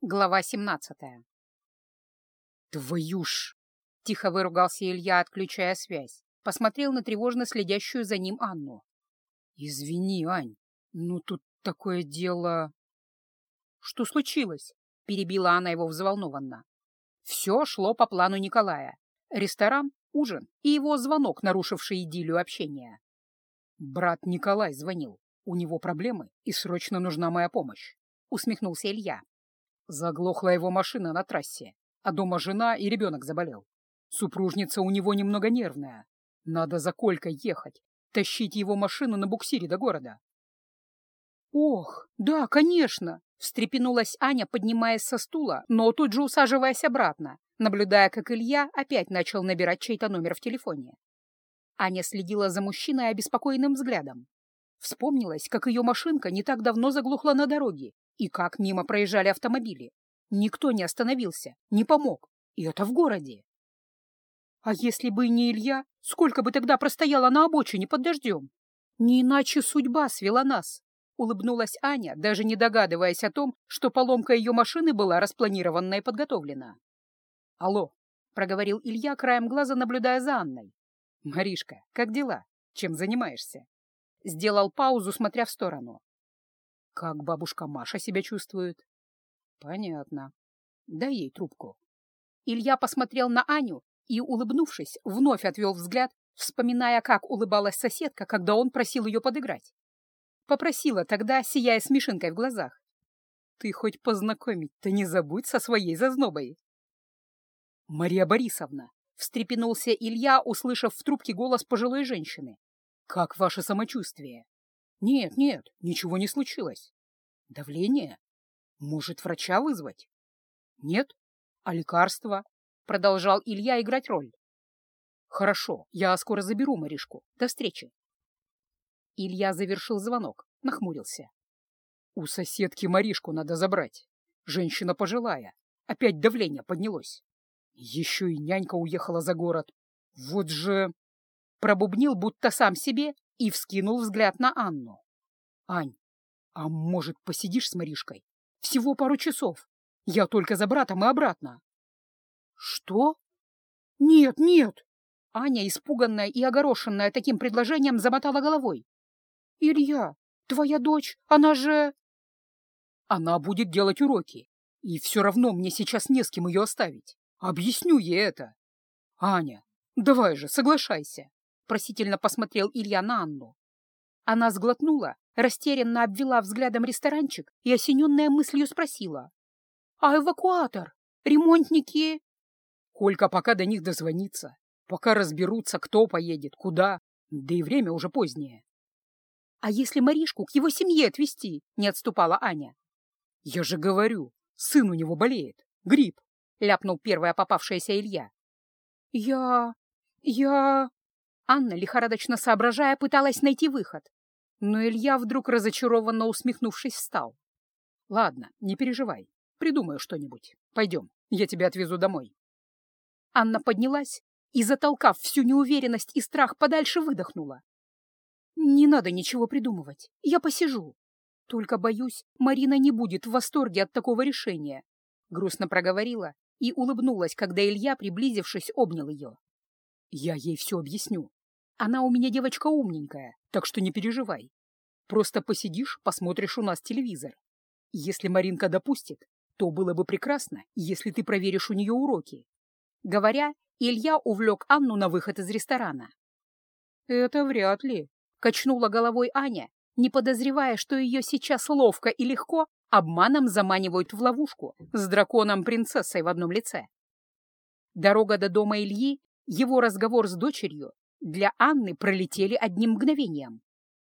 Глава 17 «Твою ж!» — тихо выругался Илья, отключая связь. Посмотрел на тревожно следящую за ним Анну. «Извини, Ань, ну тут такое дело...» «Что случилось?» — перебила она его взволнованно. Все шло по плану Николая. Ресторан, ужин и его звонок, нарушивший идиллию общения. «Брат Николай звонил. У него проблемы, и срочно нужна моя помощь», — усмехнулся Илья. Заглохла его машина на трассе, а дома жена и ребенок заболел. Супружница у него немного нервная. Надо за Колькой ехать, тащить его машину на буксире до города. «Ох, да, конечно!» — встрепенулась Аня, поднимаясь со стула, но тут же усаживаясь обратно, наблюдая, как Илья опять начал набирать чей-то номер в телефоне. Аня следила за мужчиной обеспокоенным взглядом. Вспомнилось, как ее машинка не так давно заглохла на дороге, и как мимо проезжали автомобили. Никто не остановился, не помог. И это в городе. А если бы не Илья, сколько бы тогда простояла на обочине под дождем? Не иначе судьба свела нас. Улыбнулась Аня, даже не догадываясь о том, что поломка ее машины была распланирована и подготовлена. «Алло», — проговорил Илья, краем глаза наблюдая за Анной. «Маришка, как дела? Чем занимаешься?» Сделал паузу, смотря в сторону. Как бабушка Маша себя чувствует? Понятно. Дай ей трубку. Илья посмотрел на Аню и, улыбнувшись, вновь отвел взгляд, вспоминая, как улыбалась соседка, когда он просил ее подыграть. Попросила тогда, сияя смешинкой в глазах. Ты хоть познакомить-то не забудь со своей зазнобой. Мария Борисовна, встрепенулся Илья, услышав в трубке голос пожилой женщины. Как ваше самочувствие? Нет, нет, ничего не случилось. Давление? Может, врача вызвать? Нет? А лекарства? Продолжал Илья играть роль. Хорошо, я скоро заберу Маришку. До встречи. Илья завершил звонок, нахмурился. У соседки Маришку надо забрать. Женщина пожилая. Опять давление поднялось. Еще и нянька уехала за город. Вот же... Пробубнил, будто сам себе, и вскинул взгляд на Анну. «Ань, а может, посидишь с Маришкой? Всего пару часов. Я только за братом и обратно». «Что? Нет, нет!» Аня, испуганная и огорошенная таким предложением, замотала головой. «Илья, твоя дочь, она же...» «Она будет делать уроки, и все равно мне сейчас не с кем ее оставить. Объясню ей это. Аня, давай же, соглашайся просительно посмотрел Илья на Анну. Она сглотнула, растерянно обвела взглядом ресторанчик и, осененная мыслью, спросила. «А эвакуатор? Ремонтники?» «Колька пока до них дозвонится, пока разберутся, кто поедет, куда, да и время уже позднее». «А если Маришку к его семье отвезти?» — не отступала Аня. «Я же говорю, сын у него болеет, грипп», — ляпнул первая попавшаяся Илья. «Я... я...» Анна, лихорадочно соображая, пыталась найти выход. Но Илья, вдруг разочарованно усмехнувшись, встал. «Ладно, не переживай. Придумаю что-нибудь. Пойдем, я тебя отвезу домой». Анна поднялась и, затолкав всю неуверенность и страх подальше, выдохнула. «Не надо ничего придумывать. Я посижу. Только, боюсь, Марина не будет в восторге от такого решения», — грустно проговорила и улыбнулась, когда Илья, приблизившись, обнял ее. «Я ей все объясню. Она у меня девочка умненькая, так что не переживай. Просто посидишь, посмотришь у нас телевизор. Если Маринка допустит, то было бы прекрасно, если ты проверишь у нее уроки. Говоря, Илья увлек Анну на выход из ресторана. «Это вряд ли», — качнула головой Аня, не подозревая, что ее сейчас ловко и легко обманом заманивают в ловушку с драконом-принцессой в одном лице. Дорога до дома Ильи, его разговор с дочерью для Анны пролетели одним мгновением.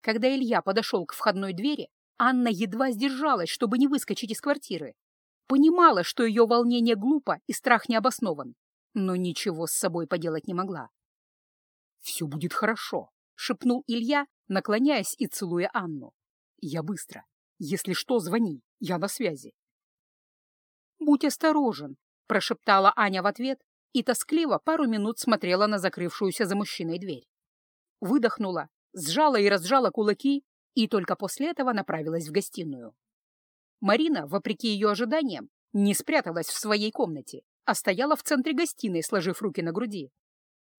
Когда Илья подошел к входной двери, Анна едва сдержалась, чтобы не выскочить из квартиры. Понимала, что ее волнение глупо и страх необоснован, но ничего с собой поделать не могла. «Все будет хорошо», — шепнул Илья, наклоняясь и целуя Анну. «Я быстро. Если что, звони. Я на связи». «Будь осторожен», — прошептала Аня в ответ и тоскливо пару минут смотрела на закрывшуюся за мужчиной дверь. Выдохнула, сжала и разжала кулаки и только после этого направилась в гостиную. Марина, вопреки ее ожиданиям, не спряталась в своей комнате, а стояла в центре гостиной, сложив руки на груди.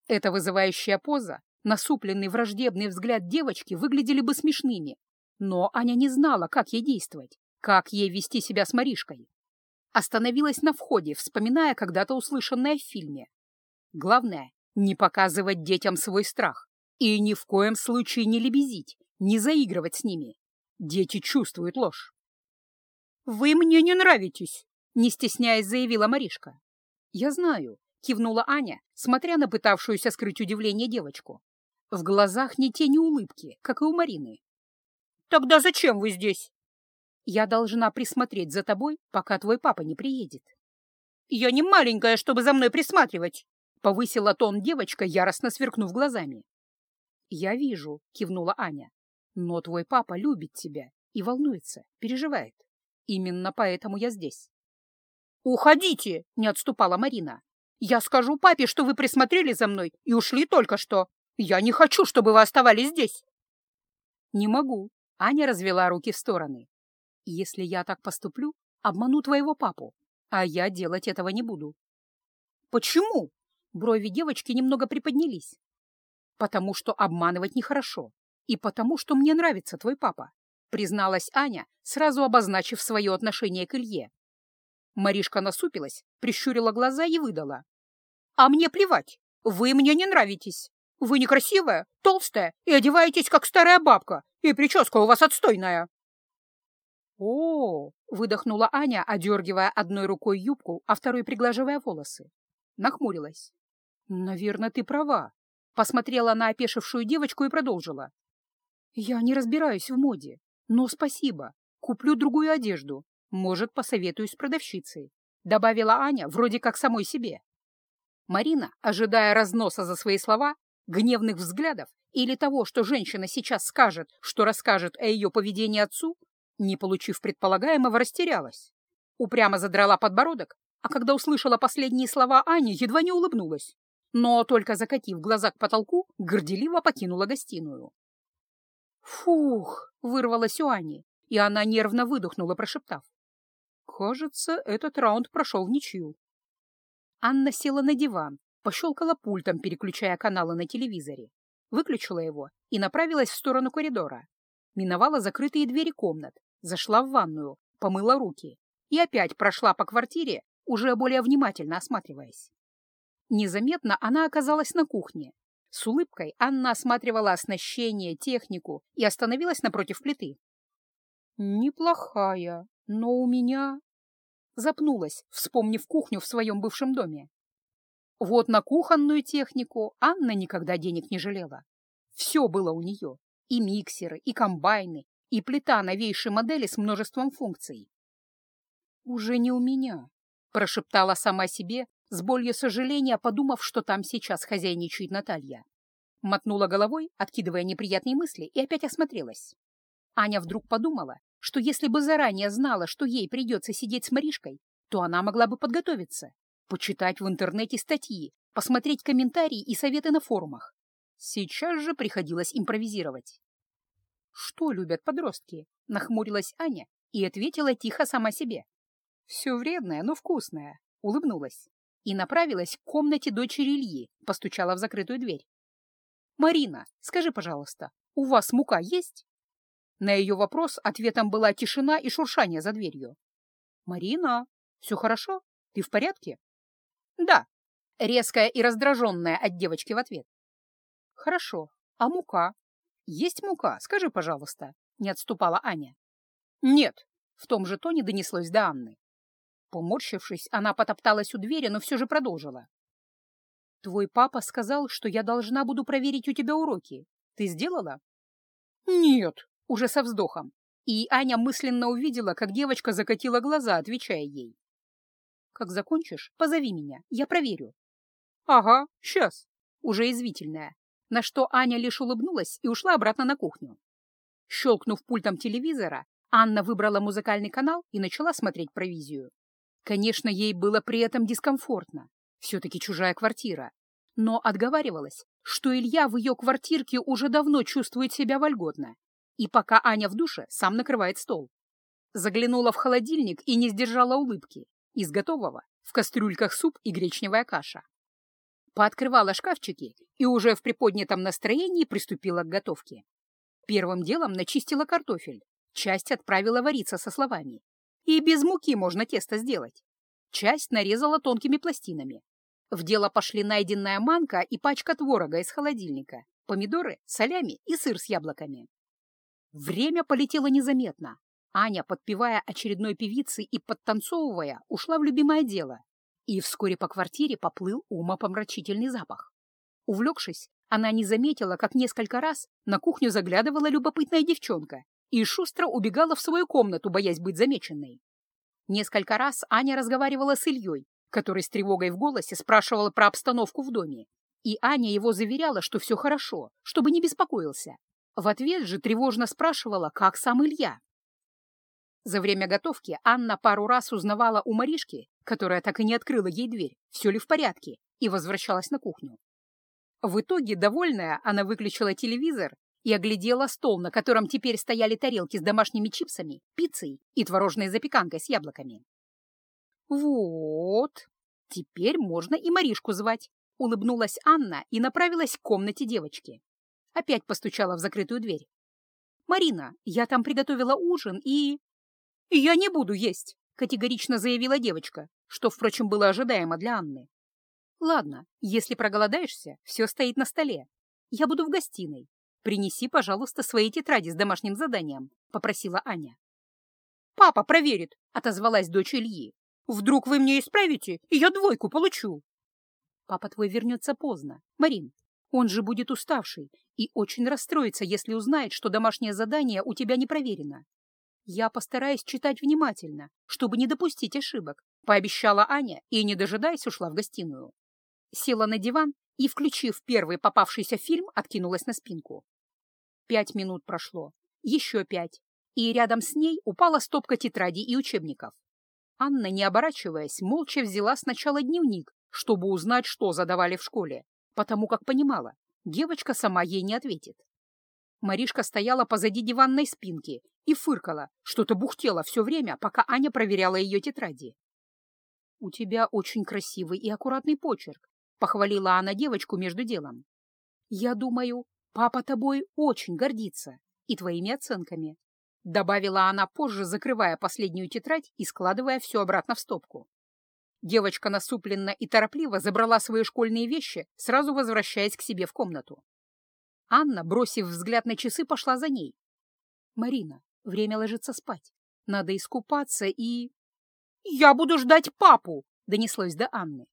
Эта вызывающая поза, насупленный враждебный взгляд девочки выглядели бы смешными, но Аня не знала, как ей действовать, как ей вести себя с Маришкой. Остановилась на входе, вспоминая когда-то услышанное в фильме. Главное — не показывать детям свой страх и ни в коем случае не лебезить, не заигрывать с ними. Дети чувствуют ложь. «Вы мне не нравитесь», — не стесняясь заявила Маришка. «Я знаю», — кивнула Аня, смотря на пытавшуюся скрыть удивление девочку. В глазах ни тени улыбки, как и у Марины. «Тогда зачем вы здесь?» «Я должна присмотреть за тобой, пока твой папа не приедет». «Я не маленькая, чтобы за мной присматривать», — повысила тон девочка, яростно сверкнув глазами. «Я вижу», — кивнула Аня. «Но твой папа любит тебя и волнуется, переживает. Именно поэтому я здесь. «Уходите!» — не отступала Марина. «Я скажу папе, что вы присмотрели за мной и ушли только что. Я не хочу, чтобы вы оставались здесь». «Не могу», — Аня развела руки в стороны. «Если я так поступлю, обману твоего папу, а я делать этого не буду». «Почему?» — брови девочки немного приподнялись. «Потому что обманывать нехорошо, и потому что мне нравится твой папа призналась Аня, сразу обозначив свое отношение к Илье. Маришка насупилась, прищурила глаза и выдала. «А мне плевать. Вы мне не нравитесь. Вы некрасивая, толстая и одеваетесь, как старая бабка, и прическа у вас отстойная». «О!» — выдохнула Аня, одергивая одной рукой юбку, а второй приглаживая волосы. Нахмурилась. «Наверное, ты права», — посмотрела на опешившую девочку и продолжила. «Я не разбираюсь в моде. «Ну, спасибо. Куплю другую одежду. Может, посоветуюсь с продавщицей», — добавила Аня вроде как самой себе. Марина, ожидая разноса за свои слова, гневных взглядов или того, что женщина сейчас скажет, что расскажет о ее поведении отцу, не получив предполагаемого, растерялась. Упрямо задрала подбородок, а когда услышала последние слова Ани, едва не улыбнулась, но только закатив глаза к потолку, горделиво покинула гостиную. «Фух!» — вырвалась у Ани, и она нервно выдохнула, прошептав. «Кажется, этот раунд прошел в ничью». Анна села на диван, пощелкала пультом, переключая каналы на телевизоре, выключила его и направилась в сторону коридора. Миновала закрытые двери комнат, зашла в ванную, помыла руки и опять прошла по квартире, уже более внимательно осматриваясь. Незаметно она оказалась на кухне, с улыбкой Анна осматривала оснащение, технику и остановилась напротив плиты. «Неплохая, но у меня...» Запнулась, вспомнив кухню в своем бывшем доме. Вот на кухонную технику Анна никогда денег не жалела. Все было у нее. И миксеры, и комбайны, и плита новейшей модели с множеством функций. «Уже не у меня», — прошептала сама себе, с болью сожаления, подумав, что там сейчас хозяйничает Наталья. Мотнула головой, откидывая неприятные мысли, и опять осмотрелась. Аня вдруг подумала, что если бы заранее знала, что ей придется сидеть с Маришкой, то она могла бы подготовиться, почитать в интернете статьи, посмотреть комментарии и советы на форумах. Сейчас же приходилось импровизировать. «Что любят подростки?» — нахмурилась Аня и ответила тихо сама себе. «Все вредное, но вкусное», — улыбнулась и направилась к комнате дочери Ильи, постучала в закрытую дверь. «Марина, скажи, пожалуйста, у вас мука есть?» На ее вопрос ответом была тишина и шуршание за дверью. «Марина, все хорошо? Ты в порядке?» «Да», — резкая и раздраженная от девочки в ответ. «Хорошо. А мука? Есть мука? Скажи, пожалуйста», — не отступала Аня. «Нет», — в том же тоне донеслось до Анны. Поморщившись, она потопталась у двери, но все же продолжила. «Твой папа сказал, что я должна буду проверить у тебя уроки. Ты сделала?» «Нет», — уже со вздохом. И Аня мысленно увидела, как девочка закатила глаза, отвечая ей. «Как закончишь, позови меня, я проверю». «Ага, сейчас», — уже извительная, на что Аня лишь улыбнулась и ушла обратно на кухню. Щелкнув пультом телевизора, Анна выбрала музыкальный канал и начала смотреть провизию. Конечно, ей было при этом дискомфортно. Все-таки чужая квартира. Но отговаривалась, что Илья в ее квартирке уже давно чувствует себя вольготно. И пока Аня в душе, сам накрывает стол. Заглянула в холодильник и не сдержала улыбки. из готового в кастрюльках суп и гречневая каша. Пооткрывала шкафчики и уже в приподнятом настроении приступила к готовке. Первым делом начистила картофель, часть отправила вариться со словами. И без муки можно тесто сделать. Часть нарезала тонкими пластинами. В дело пошли найденная манка и пачка творога из холодильника, помидоры, солями и сыр с яблоками. Время полетело незаметно. Аня, подпевая очередной певицы и подтанцовывая, ушла в любимое дело. И вскоре по квартире поплыл умопомрачительный запах. Увлекшись, она не заметила, как несколько раз на кухню заглядывала любопытная девчонка и шустро убегала в свою комнату, боясь быть замеченной. Несколько раз Аня разговаривала с Ильей, который с тревогой в голосе спрашивал про обстановку в доме, и Аня его заверяла, что все хорошо, чтобы не беспокоился. В ответ же тревожно спрашивала, как сам Илья. За время готовки Анна пару раз узнавала у Маришки, которая так и не открыла ей дверь, все ли в порядке, и возвращалась на кухню. В итоге, довольная, она выключила телевизор и оглядела стол, на котором теперь стояли тарелки с домашними чипсами, пиццей и творожной запеканкой с яблоками. «Вот, теперь можно и Маришку звать», — улыбнулась Анна и направилась к комнате девочки. Опять постучала в закрытую дверь. «Марина, я там приготовила ужин и...» «Я не буду есть», — категорично заявила девочка, что, впрочем, было ожидаемо для Анны. «Ладно, если проголодаешься, все стоит на столе. Я буду в гостиной. «Принеси, пожалуйста, свои тетради с домашним заданием», — попросила Аня. «Папа проверит», — отозвалась дочь Ильи. «Вдруг вы мне исправите, и я двойку получу». «Папа твой вернется поздно. Марин, он же будет уставший и очень расстроится, если узнает, что домашнее задание у тебя не проверено. Я постараюсь читать внимательно, чтобы не допустить ошибок», — пообещала Аня и, не дожидаясь, ушла в гостиную. Села на диван и, включив первый попавшийся фильм, откинулась на спинку. Пять минут прошло, еще пять, и рядом с ней упала стопка тетрадей и учебников. Анна, не оборачиваясь, молча взяла сначала дневник, чтобы узнать, что задавали в школе, потому как понимала, девочка сама ей не ответит. Маришка стояла позади диванной спинки и фыркала, что-то бухтела все время, пока Аня проверяла ее тетради. «У тебя очень красивый и аккуратный почерк», — похвалила она девочку между делом. «Я думаю, Папа тобой очень гордится и твоими оценками. Добавила она позже, закрывая последнюю тетрадь и складывая все обратно в стопку. Девочка насупленно и торопливо забрала свои школьные вещи, сразу возвращаясь к себе в комнату. Анна, бросив взгляд на часы, пошла за ней. «Марина, время ложиться спать. Надо искупаться и...» «Я буду ждать папу!» — донеслось до Анны.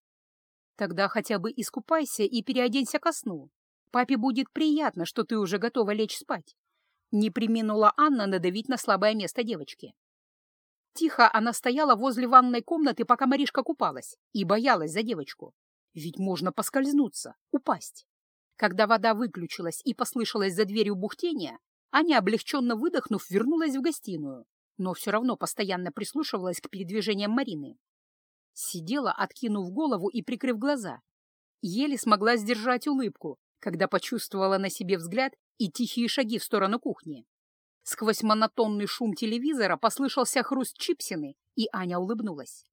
«Тогда хотя бы искупайся и переоденься ко сну. Папе будет приятно, что ты уже готова лечь спать. Не приминула Анна надавить на слабое место девочки. Тихо она стояла возле ванной комнаты, пока Маришка купалась, и боялась за девочку. Ведь можно поскользнуться, упасть. Когда вода выключилась и послышалось за дверью бухтение, Аня, облегченно выдохнув, вернулась в гостиную, но все равно постоянно прислушивалась к передвижениям Марины. Сидела, откинув голову и прикрыв глаза. Еле смогла сдержать улыбку, когда почувствовала на себе взгляд и тихие шаги в сторону кухни. Сквозь монотонный шум телевизора послышался хруст чипсины, и Аня улыбнулась.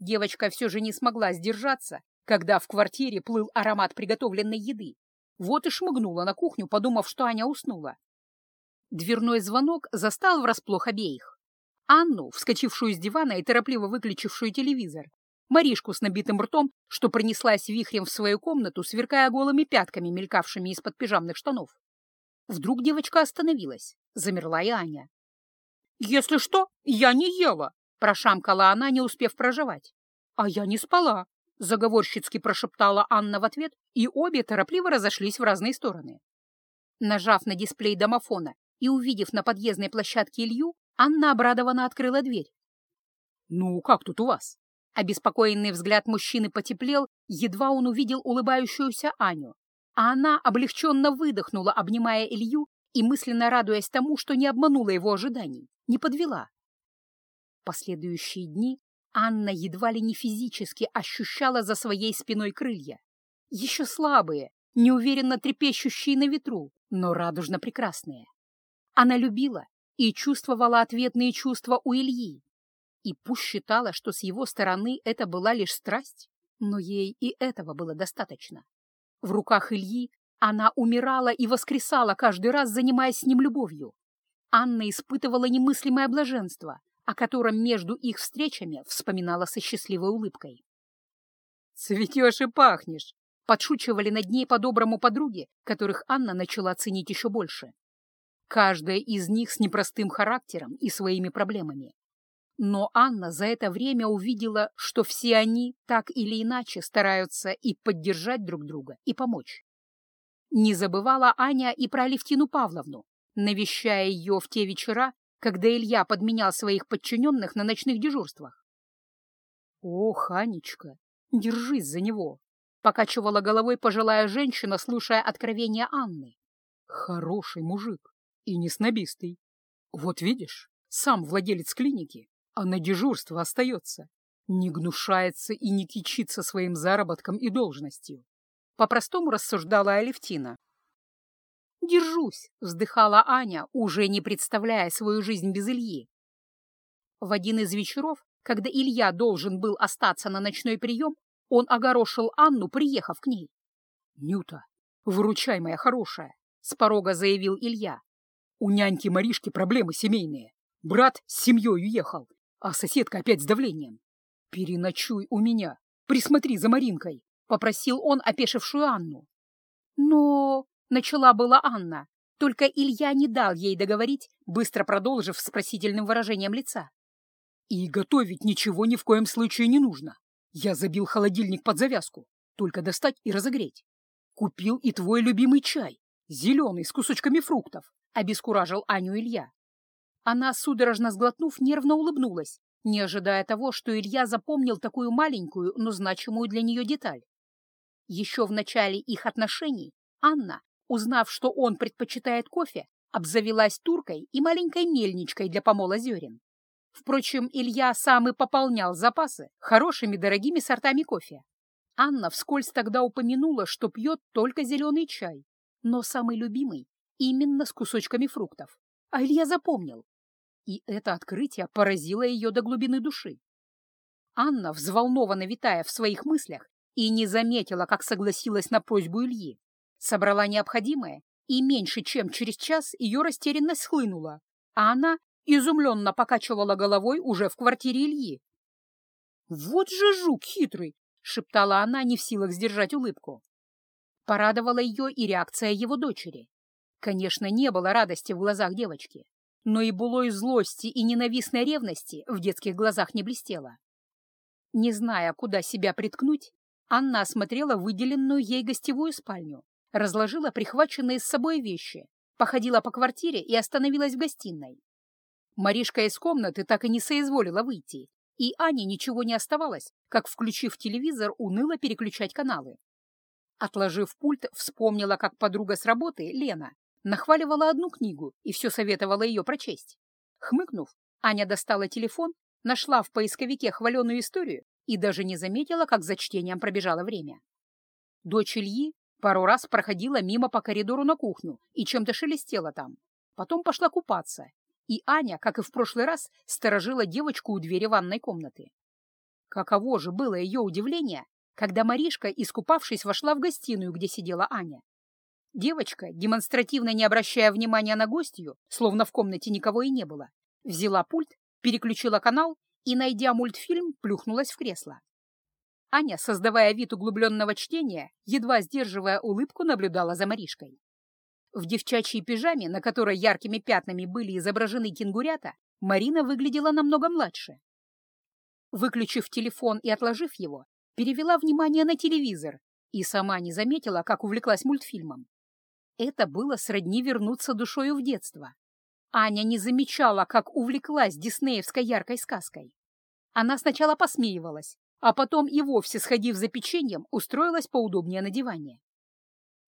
Девочка все же не смогла сдержаться, когда в квартире плыл аромат приготовленной еды. Вот и шмыгнула на кухню, подумав, что Аня уснула. Дверной звонок застал врасплох обеих. Анну, вскочившую с дивана и торопливо выключившую телевизор, Маришку с набитым ртом, что пронеслась вихрем в свою комнату, сверкая голыми пятками, мелькавшими из-под пижамных штанов. Вдруг девочка остановилась. Замерла и Аня. «Если что, я не ела!» — прошамкала она, не успев проживать. «А я не спала!» — заговорщицки прошептала Анна в ответ, и обе торопливо разошлись в разные стороны. Нажав на дисплей домофона и увидев на подъездной площадке Илью, Анна обрадованно открыла дверь. «Ну, как тут у вас?» Обеспокоенный взгляд мужчины потеплел, едва он увидел улыбающуюся Аню, а она облегченно выдохнула, обнимая Илью и мысленно радуясь тому, что не обманула его ожиданий, не подвела. Последующие дни Анна едва ли не физически ощущала за своей спиной крылья. Еще слабые, неуверенно трепещущие на ветру, но радужно прекрасные. Она любила и чувствовала ответные чувства у Ильи, И пусть считала, что с его стороны это была лишь страсть, но ей и этого было достаточно. В руках Ильи она умирала и воскресала каждый раз, занимаясь с ним любовью. Анна испытывала немыслимое блаженство, о котором между их встречами вспоминала со счастливой улыбкой. «Цветешь и пахнешь!» — подшучивали над ней по-доброму подруги, которых Анна начала ценить еще больше. Каждая из них с непростым характером и своими проблемами. Но Анна за это время увидела, что все они так или иначе стараются и поддержать друг друга, и помочь. Не забывала Аня и про Левтину Павловну, навещая ее в те вечера, когда Илья подменял своих подчиненных на ночных дежурствах. «Ох, Анечка, держись за него!» — покачивала головой пожилая женщина, слушая откровения Анны. «Хороший мужик и не снобистый. Вот видишь, сам владелец клиники а на дежурство остается. Не гнушается и не кичится своим заработком и должностью. По-простому рассуждала Алевтина. «Держусь», — вздыхала Аня, уже не представляя свою жизнь без Ильи. В один из вечеров, когда Илья должен был остаться на ночной прием, он огорошил Анну, приехав к ней. «Нюта, выручай, моя хорошая», — с порога заявил Илья. «У няньки Маришки проблемы семейные. Брат с семьей уехал, а соседка опять с давлением. «Переночуй у меня, присмотри за Маринкой», — попросил он опешившую Анну. «Но...» — начала была Анна, только Илья не дал ей договорить, быстро продолжив с спросительным выражением лица. «И готовить ничего ни в коем случае не нужно. Я забил холодильник под завязку, только достать и разогреть. Купил и твой любимый чай, зеленый, с кусочками фруктов», — обескуражил Аню Илья. Она, судорожно сглотнув, нервно улыбнулась, не ожидая того, что Илья запомнил такую маленькую, но значимую для нее деталь. Еще в начале их отношений Анна, узнав, что он предпочитает кофе, обзавелась туркой и маленькой мельничкой для помола зерен. Впрочем, Илья сам и пополнял запасы хорошими дорогими сортами кофе. Анна вскользь тогда упомянула, что пьет только зеленый чай, но самый любимый именно с кусочками фруктов. А Илья запомнил. И это открытие поразило ее до глубины души. Анна, взволнованно витая в своих мыслях, и не заметила, как согласилась на просьбу Ильи. Собрала необходимое, и меньше чем через час ее растерянность схлынула, а она изумленно покачивала головой уже в квартире Ильи. «Вот же жук хитрый!» — шептала она, не в силах сдержать улыбку. Порадовала ее и реакция его дочери. Конечно, не было радости в глазах девочки, но и былой злости и ненавистной ревности в детских глазах не блестело. Не зная, куда себя приткнуть, Анна осмотрела выделенную ей гостевую спальню, разложила прихваченные с собой вещи, походила по квартире и остановилась в гостиной. Маришка из комнаты так и не соизволила выйти, и Ане ничего не оставалось, как, включив телевизор, уныло переключать каналы. Отложив пульт, вспомнила, как подруга с работы, Лена, Нахваливала одну книгу и все советовала ее прочесть. Хмыкнув, Аня достала телефон, нашла в поисковике хваленую историю и даже не заметила, как за чтением пробежало время. Дочь Ильи пару раз проходила мимо по коридору на кухню и чем-то шелестела там. Потом пошла купаться, и Аня, как и в прошлый раз, сторожила девочку у двери ванной комнаты. Каково же было ее удивление, когда Маришка, искупавшись, вошла в гостиную, где сидела Аня. Девочка, демонстративно не обращая внимания на гостью, словно в комнате никого и не было, взяла пульт, переключила канал и, найдя мультфильм, плюхнулась в кресло. Аня, создавая вид углубленного чтения, едва сдерживая улыбку, наблюдала за Маришкой. В девчачьей пижаме, на которой яркими пятнами были изображены кенгурята, Марина выглядела намного младше. Выключив телефон и отложив его, перевела внимание на телевизор и сама не заметила, как увлеклась мультфильмом. Это было сродни вернуться душою в детство. Аня не замечала, как увлеклась диснеевской яркой сказкой. Она сначала посмеивалась, а потом и вовсе, сходив за печеньем, устроилась поудобнее на диване.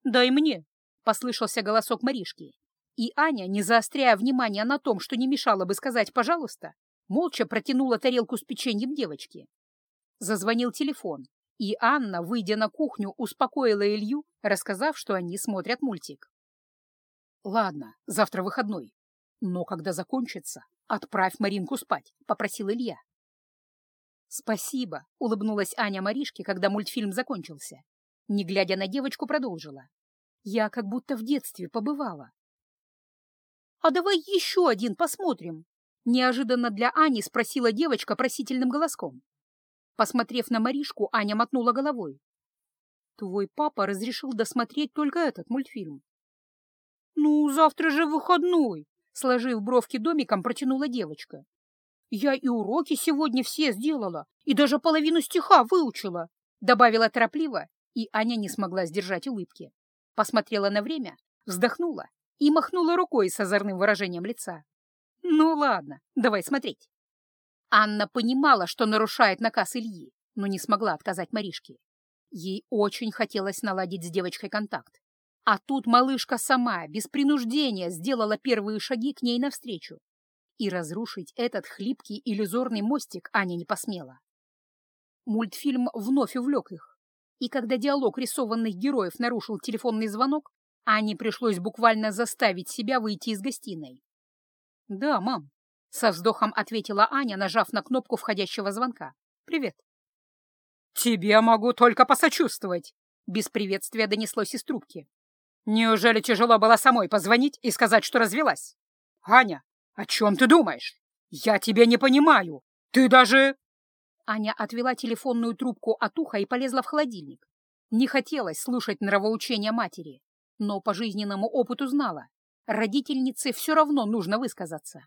«Дай мне!» — послышался голосок Маришки. И Аня, не заостряя внимания на том, что не мешало бы сказать «пожалуйста», молча протянула тарелку с печеньем девочки. Зазвонил телефон, и Анна, выйдя на кухню, успокоила Илью, рассказав, что они смотрят мультик. «Ладно, завтра выходной. Но когда закончится, отправь Маринку спать», — попросил Илья. «Спасибо», — улыбнулась Аня Маришке, когда мультфильм закончился. Не глядя на девочку, продолжила. «Я как будто в детстве побывала». «А давай еще один посмотрим», — неожиданно для Ани спросила девочка просительным голоском. Посмотрев на Маришку, Аня мотнула головой. «Твой папа разрешил досмотреть только этот мультфильм». «Ну, завтра же выходной», — сложив бровки домиком, протянула девочка. «Я и уроки сегодня все сделала, и даже половину стиха выучила», — добавила торопливо, и Аня не смогла сдержать улыбки. Посмотрела на время, вздохнула и махнула рукой с озорным выражением лица. «Ну ладно, давай смотреть». Анна понимала, что нарушает наказ Ильи, но не смогла отказать Маришке. Ей очень хотелось наладить с девочкой контакт. А тут малышка сама, без принуждения, сделала первые шаги к ней навстречу и разрушить этот хлипкий иллюзорный мостик Аня не посмела. Мультфильм вновь увлек их, и когда диалог рисованных героев нарушил телефонный звонок, Ане пришлось буквально заставить себя выйти из гостиной. «Да, мам», — со вздохом ответила Аня, нажав на кнопку входящего звонка. «Привет». «Тебе могу только посочувствовать», — без приветствия донеслось из трубки. «Неужели тяжело было самой позвонить и сказать, что развелась? Аня, «О чем ты думаешь? Я тебя не понимаю. Ты даже...» Аня отвела телефонную трубку от уха и полезла в холодильник. Не хотелось слушать нравоучения матери, но по жизненному опыту знала. Родительнице все равно нужно высказаться.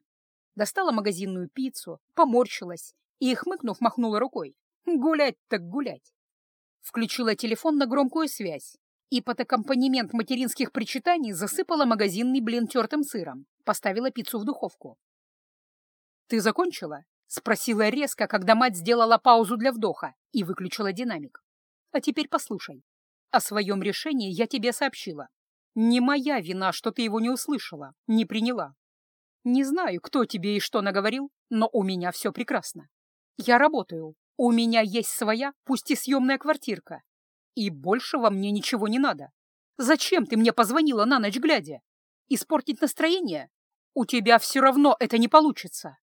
Достала магазинную пиццу, поморщилась и, хмыкнув, махнула рукой. «Гулять так гулять!» Включила телефон на громкую связь и под аккомпанемент материнских причитаний засыпала магазинный блин тертым сыром, поставила пиццу в духовку. «Ты закончила?» — спросила резко, когда мать сделала паузу для вдоха и выключила динамик. «А теперь послушай. О своем решении я тебе сообщила. Не моя вина, что ты его не услышала, не приняла. Не знаю, кто тебе и что наговорил, но у меня все прекрасно. Я работаю, у меня есть своя, пусть и съемная квартирка, и большего мне ничего не надо. Зачем ты мне позвонила на ночь глядя? Испортить настроение? У тебя все равно это не получится.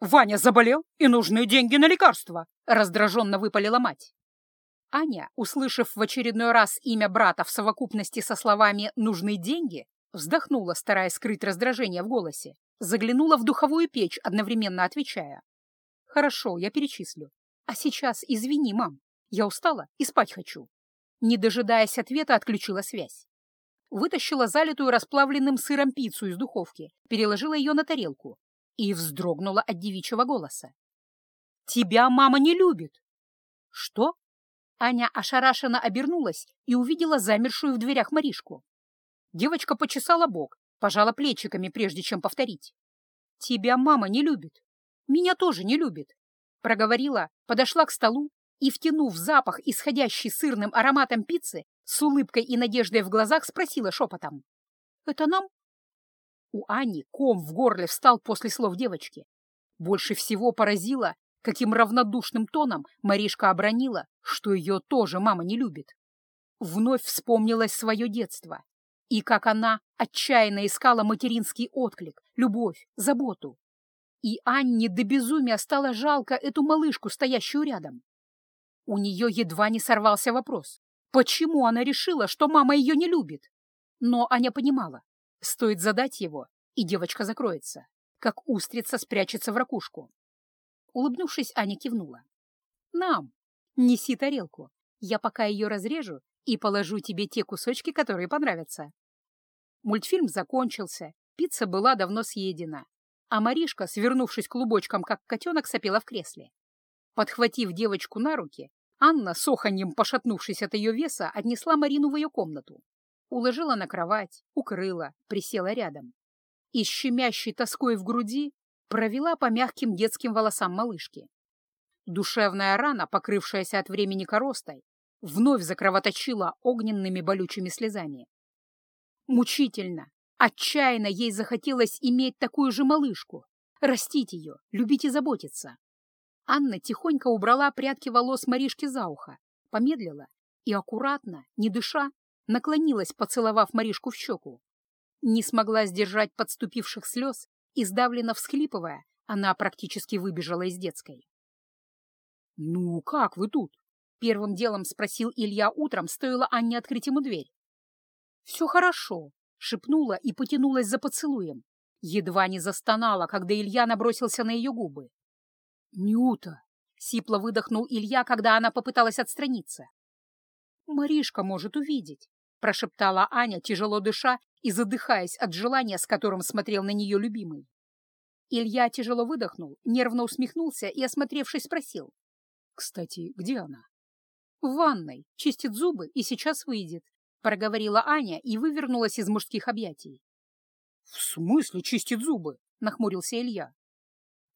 Ваня заболел, и нужны деньги на лекарства, раздраженно выпалила мать. Аня, услышав в очередной раз имя брата в совокупности со словами «нужны деньги», вздохнула, стараясь скрыть раздражение в голосе, заглянула в духовую печь, одновременно отвечая. «Хорошо, я перечислю. А сейчас извини, мам, я устала и спать хочу. Не дожидаясь ответа, отключила связь. Вытащила залитую расплавленным сыром пиццу из духовки, переложила ее на тарелку и вздрогнула от девичьего голоса. «Тебя мама не любит!» «Что?» Аня ошарашенно обернулась и увидела замершую в дверях Маришку. Девочка почесала бок, пожала плечиками, прежде чем повторить. «Тебя мама не любит. Меня тоже не любит», — проговорила, подошла к столу и, втянув запах, исходящий сырным ароматом пиццы, с улыбкой и надеждой в глазах спросила шепотом. «Это нам?» У Ани ком в горле встал после слов девочки. Больше всего поразило, каким равнодушным тоном Маришка обронила, что ее тоже мама не любит. Вновь вспомнилось свое детство, и как она отчаянно искала материнский отклик, любовь, заботу. И Анне до безумия стало жалко эту малышку, стоящую рядом. У нее едва не сорвался вопрос. Почему она решила, что мама ее не любит? Но Аня понимала, стоит задать его, и девочка закроется, как устрица спрячется в ракушку. Улыбнувшись, Аня кивнула. «Нам! Неси тарелку. Я пока ее разрежу и положу тебе те кусочки, которые понравятся». Мультфильм закончился, пицца была давно съедена, а Маришка, свернувшись клубочком, как котенок, сопела в кресле. Подхватив девочку на руки, Анна, с пошатнувшись от ее веса, отнесла Марину в ее комнату. Уложила на кровать, укрыла, присела рядом. И щемящей тоской в груди провела по мягким детским волосам малышки. Душевная рана, покрывшаяся от времени коростой, вновь закровоточила огненными болючими слезами. Мучительно, отчаянно ей захотелось иметь такую же малышку, растить ее, любить и заботиться. Анна тихонько убрала прядки волос Маришки за ухо, помедлила и аккуратно, не дыша, наклонилась, поцеловав Маришку в щеку. Не смогла сдержать подступивших слез и, сдавленно всхлипывая, она практически выбежала из детской. «Ну, как вы тут?» — первым делом спросил Илья утром, стоило Анне открыть ему дверь. «Все хорошо», — шепнула и потянулась за поцелуем. Едва не застонала, когда Илья набросился на ее губы. «Нюта!» — сипло выдохнул Илья, когда она попыталась отстраниться. «Маришка может увидеть», — прошептала Аня, тяжело дыша и задыхаясь от желания, с которым смотрел на нее любимый. Илья тяжело выдохнул, нервно усмехнулся и, осмотревшись, спросил. «Кстати, где она?» «В ванной, чистит зубы и сейчас выйдет», — проговорила Аня и вывернулась из мужских объятий. «В смысле чистит зубы?» — нахмурился Илья.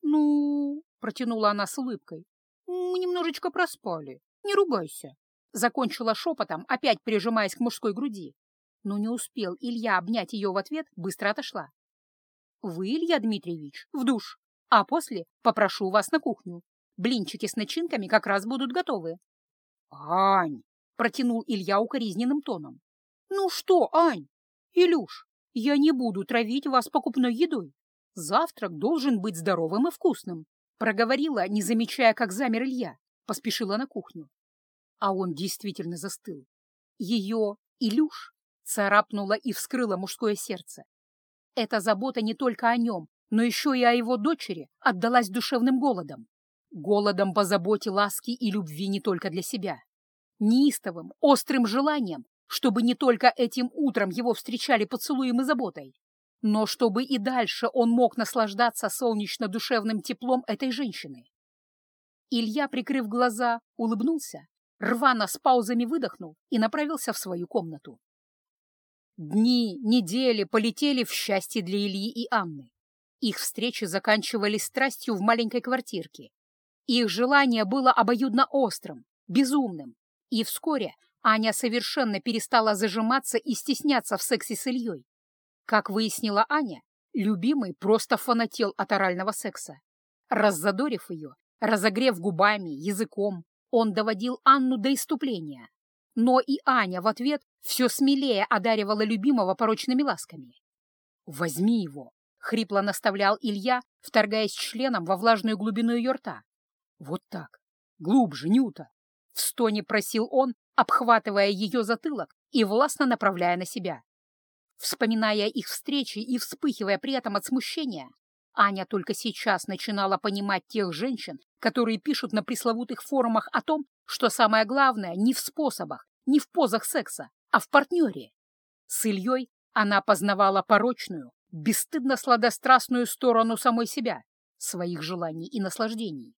«Ну...» — протянула она с улыбкой. «Мы немножечко проспали. Не ругайся». Закончила шепотом, опять прижимаясь к мужской груди. Но не успел Илья обнять ее в ответ, быстро отошла. «Вы, Илья Дмитриевич, в душ, а после попрошу вас на кухню. Блинчики с начинками как раз будут готовы». «Ань!» — протянул Илья укоризненным тоном. «Ну что, Ань? Илюш, я не буду травить вас покупной едой. Завтрак должен быть здоровым и вкусным», — проговорила, не замечая, как замер Илья. Поспешила на кухню. А он действительно застыл. Ее, Илюш, царапнула и вскрыла мужское сердце. Эта забота не только о нем, но еще и о его дочери отдалась душевным голодом. Голодом по заботе, ласки и любви не только для себя. Неистовым, острым желанием, чтобы не только этим утром его встречали поцелуем и заботой, но чтобы и дальше он мог наслаждаться солнечно-душевным теплом этой женщины. Илья, прикрыв глаза, улыбнулся, рвано с паузами выдохнул и направился в свою комнату. Дни, недели полетели в счастье для Ильи и Анны. Их встречи заканчивались страстью в маленькой квартирке, их желание было обоюдно острым, безумным, и вскоре Аня совершенно перестала зажиматься и стесняться в сексе с Ильей. Как выяснила Аня, любимый просто фанател от орального секса. Раззадорив ее, разогрев губами, языком, он доводил Анну до иступления. Но и Аня в ответ все смелее одаривала любимого порочными ласками. «Возьми его!» — хрипло наставлял Илья, вторгаясь членом во влажную глубину ее рта. Вот так. Глубже, Нюта. В стоне просил он, обхватывая ее затылок и властно направляя на себя. Вспоминая их встречи и вспыхивая при этом от смущения, Аня только сейчас начинала понимать тех женщин, которые пишут на пресловутых форумах о том, что самое главное не в способах, не в позах секса, а в партнере. С Ильей она познавала порочную, бесстыдно сладострастную сторону самой себя, своих желаний и наслаждений.